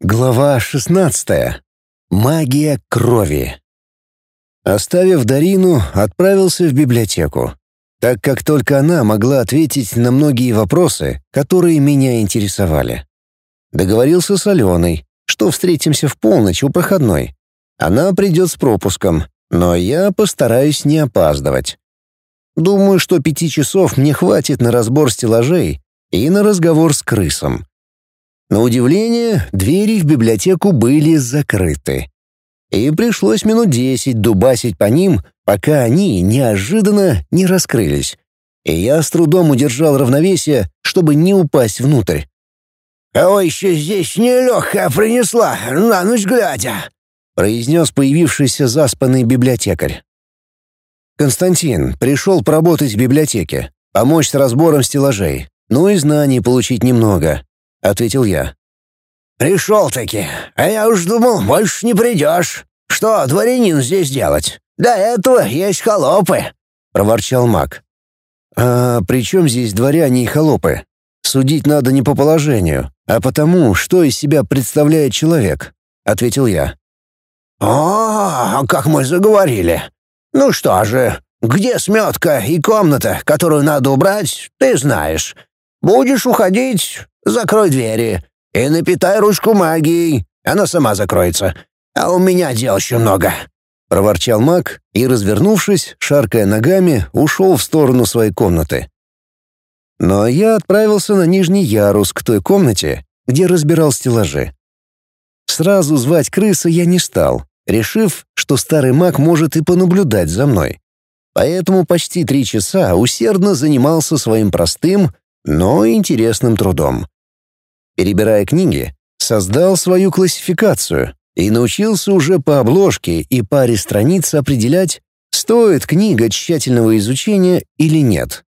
Глава 16. Магия крови. Оставив Дарину, отправился в библиотеку, так как только она могла ответить на многие вопросы, которые меня интересовали. Договорился с Аленой, что встретимся в полночь у проходной. Она придет с пропуском, но я постараюсь не опаздывать. Думаю, что пяти часов мне хватит на разбор стеллажей и на разговор с крысом. На удивление, двери в библиотеку были закрыты. И пришлось минут десять дубасить по ним, пока они неожиданно не раскрылись. И я с трудом удержал равновесие, чтобы не упасть внутрь. «Кого еще здесь нелегкая принесла, на ночь глядя?» — произнес появившийся заспанный библиотекарь. «Константин пришел поработать в библиотеке, помочь с разбором стеллажей, ну и знаний получить немного ответил я. «Пришел-таки, а я уж думал, больше не придешь. Что дворянин здесь делать? Для этого есть холопы», — проворчал маг. «А при чем здесь дворяне и холопы? Судить надо не по положению, а потому, что из себя представляет человек», — ответил я. «О, как мы заговорили. Ну что же, где сметка и комната, которую надо убрать, ты знаешь. Будешь уходить, закрой двери и напитай ручку магией, она сама закроется. А у меня дел еще много». Проворчал маг и, развернувшись, шаркая ногами, ушел в сторону своей комнаты. Но я отправился на нижний ярус к той комнате, где разбирал стеллажи. Сразу звать крыса я не стал, решив, что старый маг может и понаблюдать за мной. Поэтому почти три часа усердно занимался своим простым, но интересным трудом. Перебирая книги, создал свою классификацию и научился уже по обложке и паре страниц определять, стоит книга тщательного изучения или нет.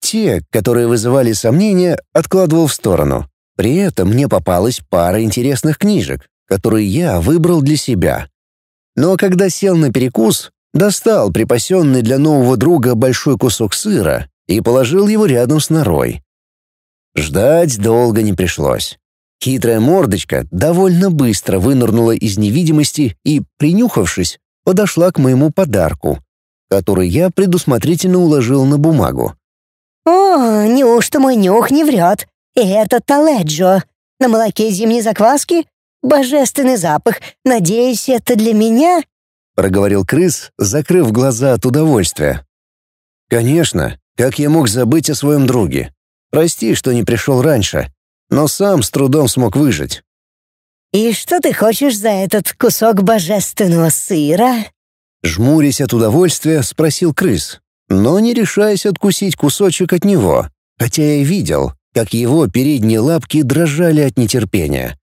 Те, которые вызывали сомнения, откладывал в сторону. При этом мне попалась пара интересных книжек, которые я выбрал для себя. Но когда сел на перекус, достал припасенный для нового друга большой кусок сыра и положил его рядом с норой. Ждать долго не пришлось. Хитрая мордочка довольно быстро вынырнула из невидимости и, принюхавшись, подошла к моему подарку, который я предусмотрительно уложил на бумагу. «О, неужто мой нюх не врет? Это Таледжо. На молоке зимней закваски? Божественный запах. Надеюсь, это для меня?» — проговорил крыс, закрыв глаза от удовольствия. «Конечно. Как я мог забыть о своем друге? Прости, что не пришел раньше, но сам с трудом смог выжить». «И что ты хочешь за этот кусок божественного сыра?» Жмурясь от удовольствия, спросил крыс, но не решаясь откусить кусочек от него, хотя я видел, как его передние лапки дрожали от нетерпения.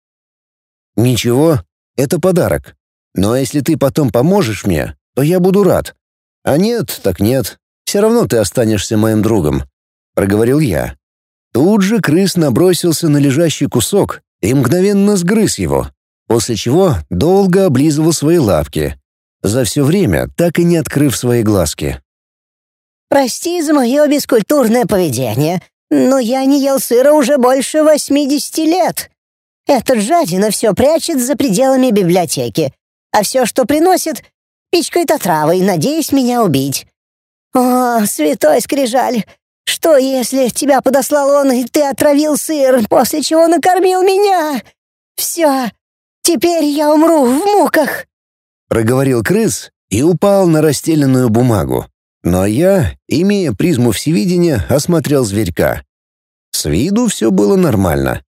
«Ничего, это подарок. Но если ты потом поможешь мне, то я буду рад. А нет, так нет. Все равно ты останешься моим другом», — проговорил я. Тут же крыс набросился на лежащий кусок и мгновенно сгрыз его, после чего долго облизывал свои лапки, за все время так и не открыв свои глазки. «Прости за мое бескультурное поведение, но я не ел сыра уже больше восьмидесяти лет. Этот жадина все прячет за пределами библиотеки, а все, что приносит, пичкает отравой, надеясь меня убить. О, святой скрижаль, что, если тебя подослал он, и ты отравил сыр, после чего накормил меня? Все, теперь я умру в муках!» Проговорил крыс и упал на расстеленную бумагу. Но я, имея призму всевидения, осмотрел зверька. С виду все было нормально.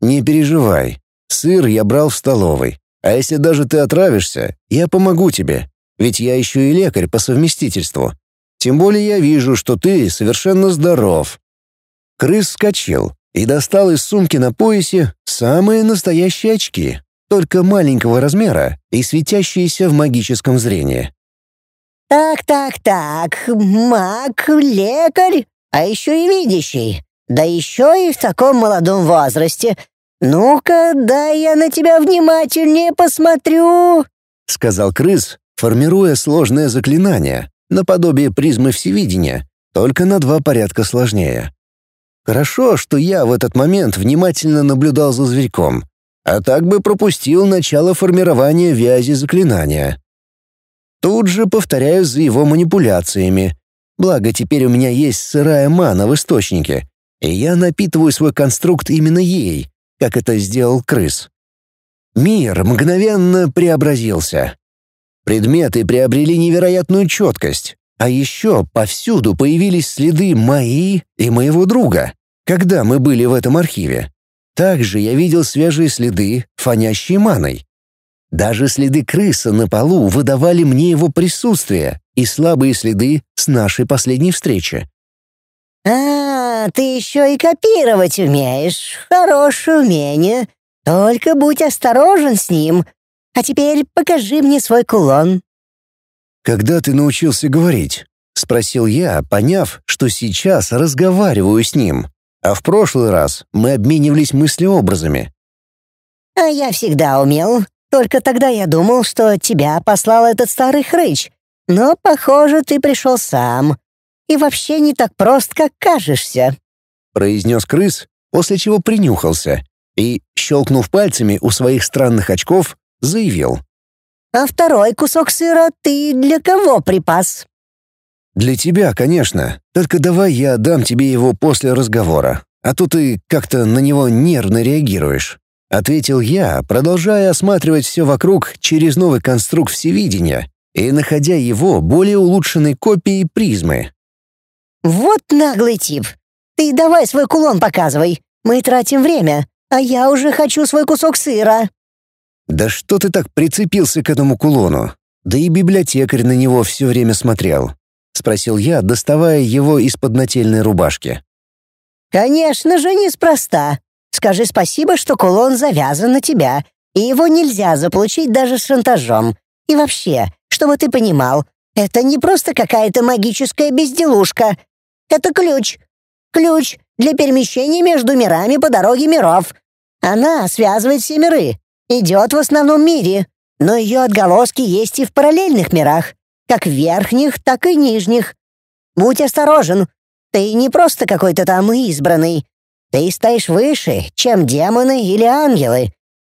«Не переживай, сыр я брал в столовой, а если даже ты отравишься, я помогу тебе, ведь я еще и лекарь по совместительству. Тем более я вижу, что ты совершенно здоров». Крыс вскочил и достал из сумки на поясе самые настоящие очки, только маленького размера и светящиеся в магическом зрении. «Так, так, так, маг, лекарь, а еще и видящий, да еще и в таком молодом возрасте. Ну-ка, дай я на тебя внимательнее посмотрю», — сказал крыс, формируя сложное заклинание, наподобие призмы всевидения, только на два порядка сложнее. Хорошо, что я в этот момент внимательно наблюдал за зверьком, а так бы пропустил начало формирования вязи заклинания. Тут же повторяю за его манипуляциями. Благо, теперь у меня есть сырая мана в источнике, и я напитываю свой конструкт именно ей, как это сделал крыс. Мир мгновенно преобразился. Предметы приобрели невероятную четкость, а еще повсюду появились следы мои и моего друга, когда мы были в этом архиве. Также я видел свежие следы, фонящие маной. Даже следы крыса на полу выдавали мне его присутствие и слабые следы с нашей последней встречи. «А, ты еще и копировать умеешь. Хорошее умение. Только будь осторожен с ним. А теперь покажи мне свой кулон». «Когда ты научился говорить?» — спросил я, поняв, что сейчас разговариваю с ним. А в прошлый раз мы обменивались мыслеобразами. «А я всегда умел. Только тогда я думал, что тебя послал этот старый хрыч. Но, похоже, ты пришел сам. И вообще не так прост, как кажешься», — произнес крыс, после чего принюхался и, щелкнув пальцами у своих странных очков, заявил. «А второй кусок сыра ты для кого припас?» «Для тебя, конечно. Только давай я дам тебе его после разговора, а то ты как-то на него нервно реагируешь», — ответил я, продолжая осматривать все вокруг через новый конструкт всевидения и находя его более улучшенной копией призмы. «Вот наглый тип. Ты давай свой кулон показывай. Мы тратим время, а я уже хочу свой кусок сыра». «Да что ты так прицепился к этому кулону? Да и библиотекарь на него все время смотрел», — спросил я, доставая его из-под нательной рубашки. «Конечно же, неспроста. Скажи спасибо, что кулон завязан на тебя, и его нельзя заполучить даже с шантажом. И вообще, чтобы ты понимал, это не просто какая-то магическая безделушка. Это ключ. Ключ для перемещения между мирами по дороге миров. Она связывает все миры, идет в основном мире, но ее отголоски есть и в параллельных мирах, как верхних, так и нижних. Будь осторожен, ты не просто какой-то там избранный. Ты стоишь выше, чем демоны или ангелы.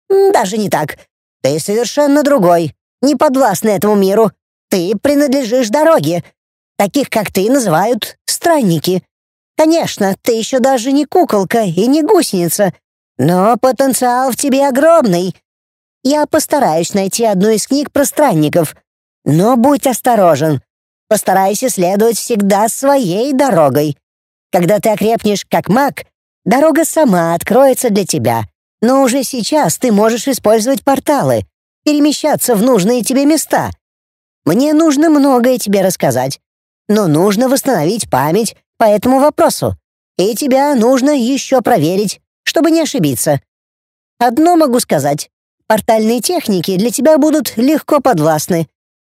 Даже не так. Ты совершенно другой, не подвластный этому миру. Ты принадлежишь дороге. Таких, как ты, называют странники. Конечно, ты еще даже не куколка и не гусеница, но потенциал в тебе огромный. Я постараюсь найти одну из книг про странников. Но будь осторожен. Постарайся следовать всегда своей дорогой. Когда ты окрепнешь как маг, дорога сама откроется для тебя. Но уже сейчас ты можешь использовать порталы, перемещаться в нужные тебе места. Мне нужно многое тебе рассказать, но нужно восстановить память по этому вопросу. И тебя нужно еще проверить, чтобы не ошибиться. Одно могу сказать. Портальные техники для тебя будут легко подвластны.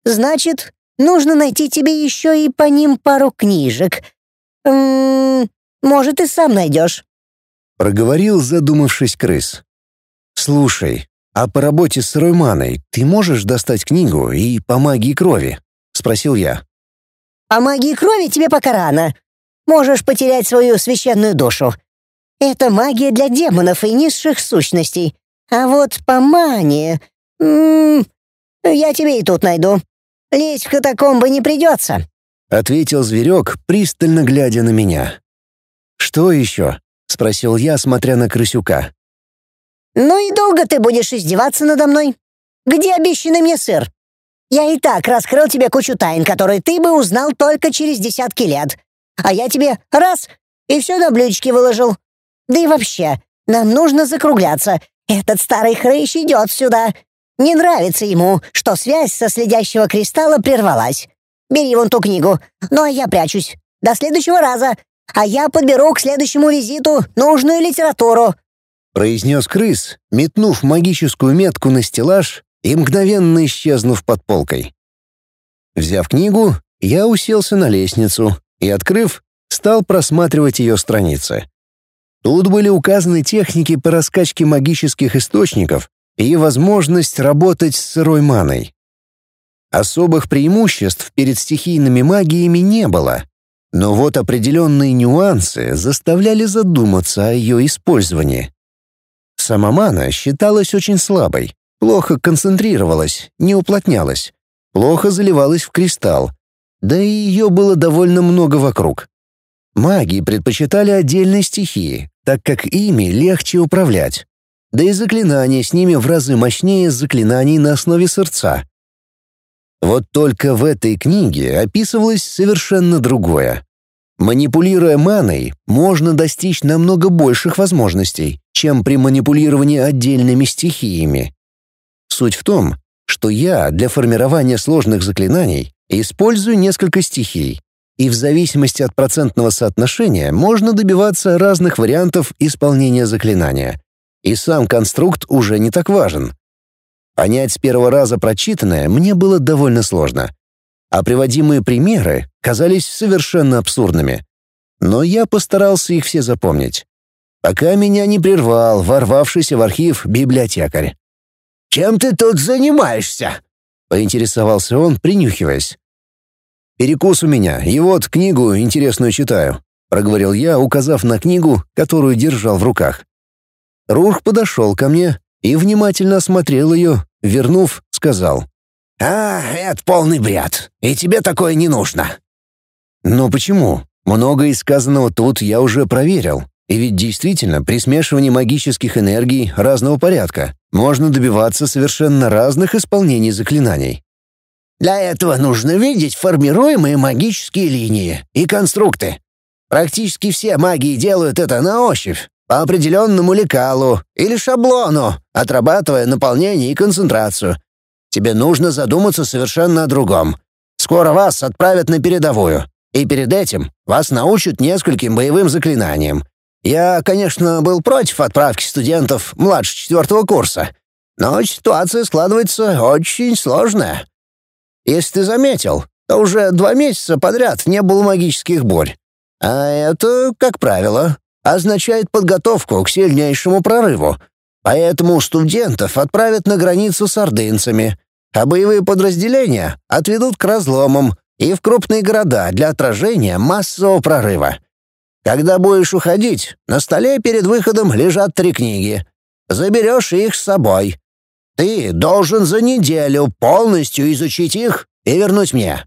Значит, нужно найти тебе еще и по ним пару книжек. М -м, может, и сам найдешь. Проговорил, задумавшись крыс. «Слушай, а по работе с сырой маной ты можешь достать книгу и по магии крови?» — спросил я. «По магии крови тебе пока рано можешь потерять свою священную душу. Это магия для демонов и низших сущностей. А вот по мане... М -м, я тебе и тут найду. Лезть в катакомбы не придется», — ответил зверек, пристально глядя на меня. «Что еще?» — спросил я, смотря на крысюка. «Ну и долго ты будешь издеваться надо мной? Где обещанный мне сыр? Я и так раскрыл тебе кучу тайн, которые ты бы узнал только через десятки лет а я тебе раз и все на блюдечке выложил. Да и вообще, нам нужно закругляться. Этот старый хрыщ идет сюда. Не нравится ему, что связь со следящего кристалла прервалась. Бери вон ту книгу. Ну а я прячусь. До следующего раза. А я подберу к следующему визиту нужную литературу. Произнес крыс, метнув магическую метку на стеллаж и мгновенно исчезнув под полкой. Взяв книгу, я уселся на лестницу, и, открыв, стал просматривать ее страницы. Тут были указаны техники по раскачке магических источников и возможность работать с сырой маной. Особых преимуществ перед стихийными магиями не было, но вот определенные нюансы заставляли задуматься о ее использовании. Сама мана считалась очень слабой, плохо концентрировалась, не уплотнялась, плохо заливалась в кристалл, да и ее было довольно много вокруг. Маги предпочитали отдельные стихии, так как ими легче управлять. Да и заклинания с ними в разы мощнее заклинаний на основе сердца. Вот только в этой книге описывалось совершенно другое. Манипулируя маной, можно достичь намного больших возможностей, чем при манипулировании отдельными стихиями. Суть в том, что я для формирования сложных заклинаний использую несколько стихий, и в зависимости от процентного соотношения можно добиваться разных вариантов исполнения заклинания. И сам конструкт уже не так важен. Понять с первого раза прочитанное мне было довольно сложно, а приводимые примеры казались совершенно абсурдными. Но я постарался их все запомнить. Пока меня не прервал ворвавшийся в архив библиотекарь. «Чем ты тут занимаешься?» — поинтересовался он, принюхиваясь. «Перекус у меня, и вот книгу интересную читаю», — проговорил я, указав на книгу, которую держал в руках. Рух подошел ко мне и внимательно осмотрел ее, вернув, сказал. «А, это полный бред, и тебе такое не нужно». «Но почему? Многое из сказанного тут я уже проверил. И ведь действительно, при смешивании магических энергий разного порядка можно добиваться совершенно разных исполнений заклинаний. Для этого нужно видеть формируемые магические линии и конструкты. Практически все маги делают это на ощупь, по определенному лекалу или шаблону, отрабатывая наполнение и концентрацию. Тебе нужно задуматься совершенно о другом. Скоро вас отправят на передовую, и перед этим вас научат нескольким боевым заклинаниям. Я, конечно, был против отправки студентов младше четвертого курса, но ситуация складывается очень сложная. Если ты заметил, то уже два месяца подряд не было магических бурь. А это, как правило, означает подготовку к сильнейшему прорыву. Поэтому студентов отправят на границу с ордынцами, а боевые подразделения отведут к разломам и в крупные города для отражения массового прорыва. Когда будешь уходить, на столе перед выходом лежат три книги. Заберешь их с собой. Ты должен за неделю полностью изучить их и вернуть мне.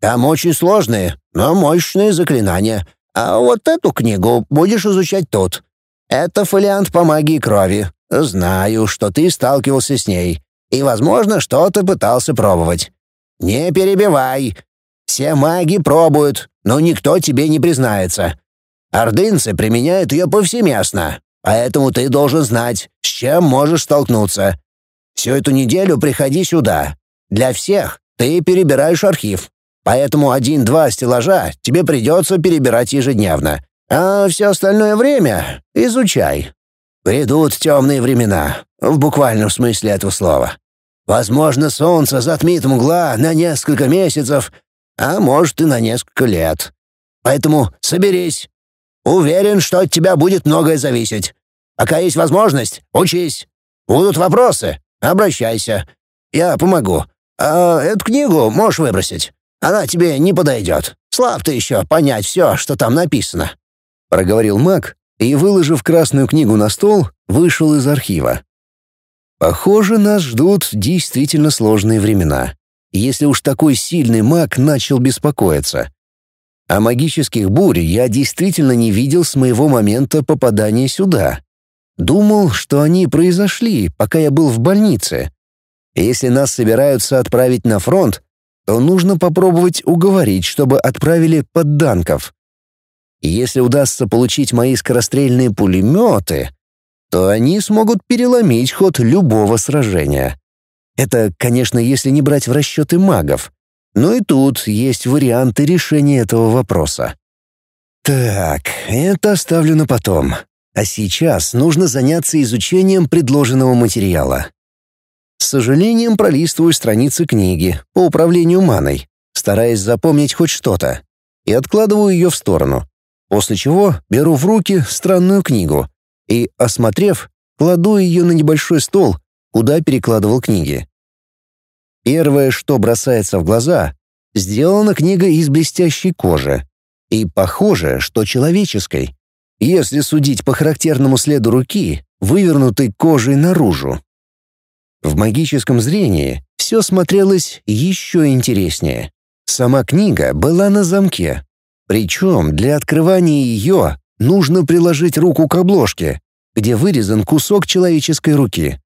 Там очень сложные, но мощные заклинания. А вот эту книгу будешь изучать тут. Это фолиант по магии крови. Знаю, что ты сталкивался с ней. И, возможно, что-то пытался пробовать. Не перебивай. Все маги пробуют, но никто тебе не признается. Ордынцы применяют ее повсеместно, поэтому ты должен знать, с чем можешь столкнуться. Всю эту неделю приходи сюда. Для всех ты перебираешь архив, поэтому один-два стеллажа тебе придется перебирать ежедневно, а все остальное время изучай. Придут темные времена, в буквальном смысле этого слова. Возможно, солнце затмит мгла на несколько месяцев, а может и на несколько лет. Поэтому соберись. Уверен, что от тебя будет многое зависеть. Пока есть возможность, учись. Будут вопросы, Обращайся. Я помогу. А эту книгу можешь выбросить. Она тебе не подойдет. Слаб ты еще понять все, что там написано». Проговорил маг и, выложив красную книгу на стол, вышел из архива. Похоже, нас ждут действительно сложные времена, если уж такой сильный маг начал беспокоиться. А магических бурь я действительно не видел с моего момента попадания сюда. Думал, что они произошли, пока я был в больнице. Если нас собираются отправить на фронт, то нужно попробовать уговорить, чтобы отправили подданков. Если удастся получить мои скорострельные пулеметы, то они смогут переломить ход любого сражения. Это, конечно, если не брать в расчеты магов. Но и тут есть варианты решения этого вопроса. Так, это оставлю на потом. А сейчас нужно заняться изучением предложенного материала. С сожалением пролистываю страницы книги по управлению маной, стараясь запомнить хоть что-то, и откладываю ее в сторону, после чего беру в руки странную книгу и, осмотрев, кладу ее на небольшой стол, куда перекладывал книги. Первое, что бросается в глаза, сделана книга из блестящей кожи, и похоже, что человеческой. Если судить по характерному следу руки, вывернутой кожей наружу. В магическом зрении все смотрелось еще интереснее. Сама книга была на замке. Причем для открывания ее нужно приложить руку к обложке, где вырезан кусок человеческой руки.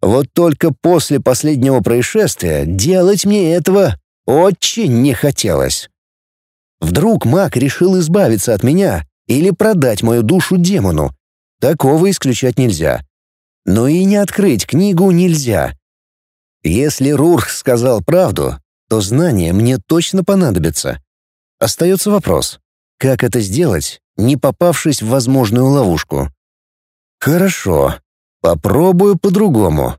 Вот только после последнего происшествия делать мне этого очень не хотелось. Вдруг маг решил избавиться от меня или продать мою душу демону. Такого исключать нельзя. Но и не открыть книгу нельзя. Если Рурх сказал правду, то знания мне точно понадобятся. Остается вопрос, как это сделать, не попавшись в возможную ловушку? Хорошо, попробую по-другому.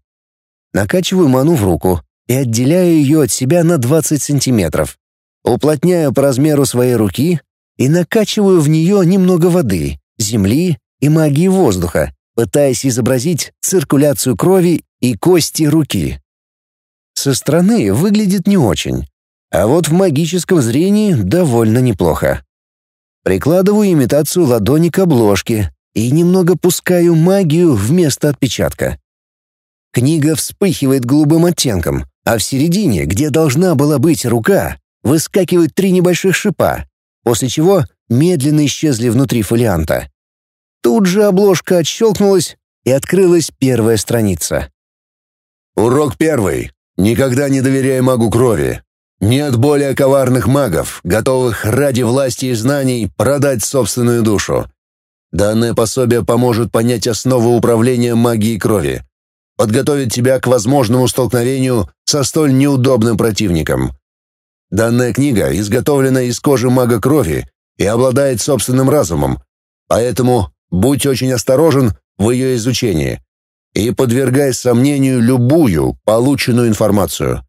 Накачиваю ману в руку и отделяю ее от себя на 20 сантиметров. Уплотняю по размеру своей руки и накачиваю в нее немного воды, земли и магии воздуха, пытаясь изобразить циркуляцию крови и кости руки. Со стороны выглядит не очень, а вот в магическом зрении довольно неплохо. Прикладываю имитацию ладони к обложке и немного пускаю магию вместо отпечатка. Книга вспыхивает голубым оттенком, а в середине, где должна была быть рука, выскакивают три небольших шипа, после чего медленно исчезли внутри фолианта. Тут же обложка отщелкнулась, и открылась первая страница. Урок первый. Никогда не доверяй магу крови. Нет более коварных магов, готовых ради власти и знаний продать собственную душу. Данное пособие поможет понять основы управления магией крови, подготовит тебя к возможному столкновению со столь неудобным противником. Данная книга изготовлена из кожи мага крови и обладает собственным разумом, поэтому будь очень осторожен в ее изучении и подвергай сомнению любую полученную информацию.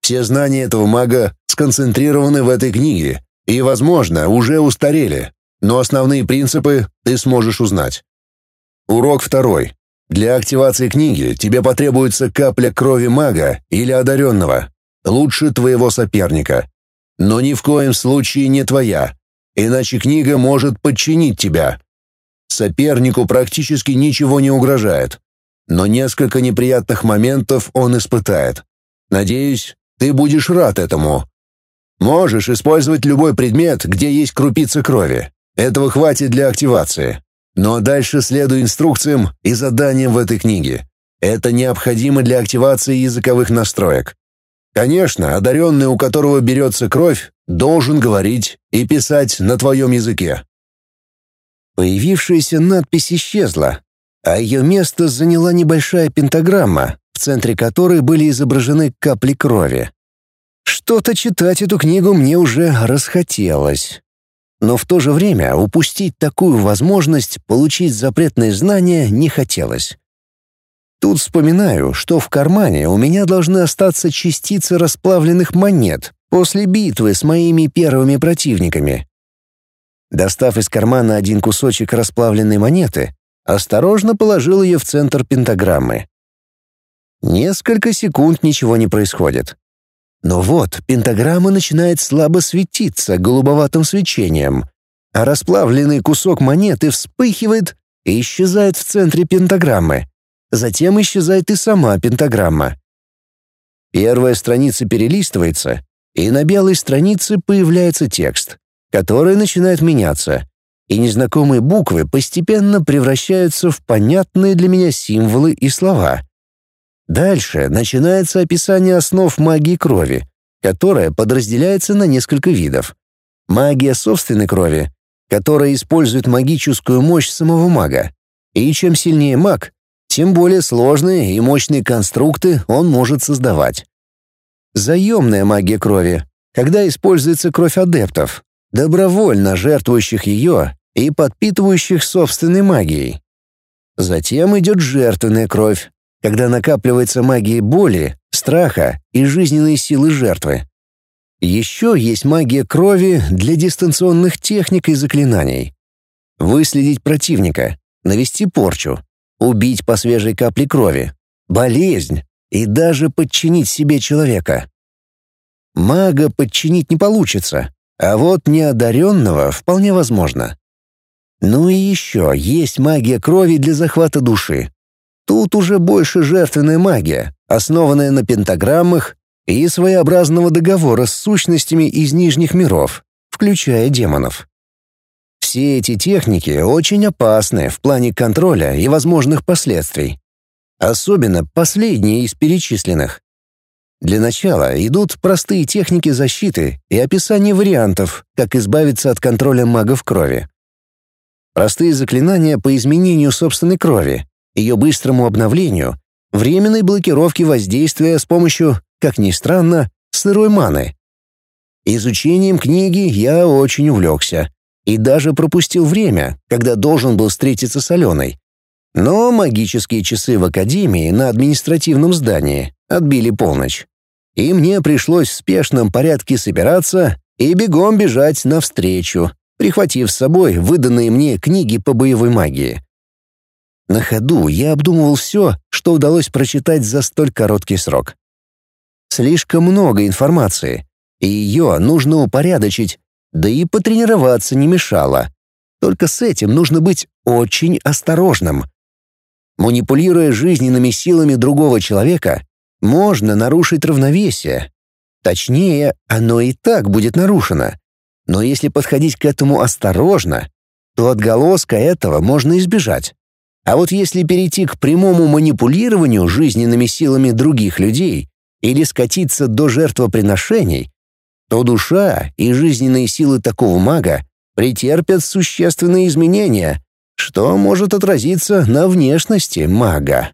Все знания этого мага сконцентрированы в этой книге и, возможно, уже устарели, но основные принципы ты сможешь узнать. Урок второй. Для активации книги тебе потребуется капля крови мага или одаренного, лучше твоего соперника. Но ни в коем случае не твоя, иначе книга может подчинить тебя. Сопернику практически ничего не угрожает, но несколько неприятных моментов он испытает. Надеюсь, ты будешь рад этому. Можешь использовать любой предмет, где есть крупица крови. Этого хватит для активации. Но дальше следуй инструкциям и заданиям в этой книге. Это необходимо для активации языковых настроек. Конечно, одаренный, у которого берется кровь, должен говорить и писать на твоем языке. Появившаяся надпись исчезла, а ее место заняла небольшая пентаграмма, в центре которой были изображены капли крови. Что-то читать эту книгу мне уже расхотелось. Но в то же время упустить такую возможность получить запретные знания не хотелось. Тут вспоминаю, что в кармане у меня должны остаться частицы расплавленных монет после битвы с моими первыми противниками. Достав из кармана один кусочек расплавленной монеты, осторожно положил ее в центр пентаграммы. Несколько секунд ничего не происходит. Но вот пентаграмма начинает слабо светиться голубоватым свечением, а расплавленный кусок монеты вспыхивает и исчезает в центре пентаграммы. Затем исчезает и сама пентаграмма. Первая страница перелистывается, и на белой странице появляется текст, который начинает меняться, и незнакомые буквы постепенно превращаются в понятные для меня символы и слова. Дальше начинается описание основ магии крови, которая подразделяется на несколько видов. Магия собственной крови, которая использует магическую мощь самого мага. И чем сильнее маг, тем более сложные и мощные конструкты он может создавать. Заемная магия крови, когда используется кровь адептов, добровольно жертвующих ее и подпитывающих собственной магией. Затем идет жертвенная кровь, когда накапливается магия боли, страха и жизненные силы жертвы. Еще есть магия крови для дистанционных техник и заклинаний. Выследить противника, навести порчу, убить по свежей капле крови, болезнь и даже подчинить себе человека. Мага подчинить не получится, а вот неодаренного вполне возможно. Ну и еще есть магия крови для захвата души. Тут уже больше жертвенная магия, основанная на пентаграммах и своеобразного договора с сущностями из нижних миров, включая демонов. Все эти техники очень опасны в плане контроля и возможных последствий. Особенно последние из перечисленных. Для начала идут простые техники защиты и описание вариантов, как избавиться от контроля магов крови. Простые заклинания по изменению собственной крови, ее быстрому обновлению, временной блокировки воздействия с помощью, как ни странно, сырой маны. Изучением книги я очень увлекся и даже пропустил время, когда должен был встретиться с Аленой. Но магические часы в академии на административном здании отбили полночь. И мне пришлось в спешном порядке собираться и бегом бежать навстречу, прихватив с собой выданные мне книги по боевой магии. На ходу я обдумывал все, что удалось прочитать за столь короткий срок. Слишком много информации, и ее нужно упорядочить, да и потренироваться не мешало. Только с этим нужно быть очень осторожным. Манипулируя жизненными силами другого человека, можно нарушить равновесие. Точнее, оно и так будет нарушено. Но если подходить к этому осторожно, то отголоска этого можно избежать. А вот если перейти к прямому манипулированию жизненными силами других людей или скатиться до жертвоприношений, то душа и жизненные силы такого мага претерпят существенные изменения, что может отразиться на внешности мага.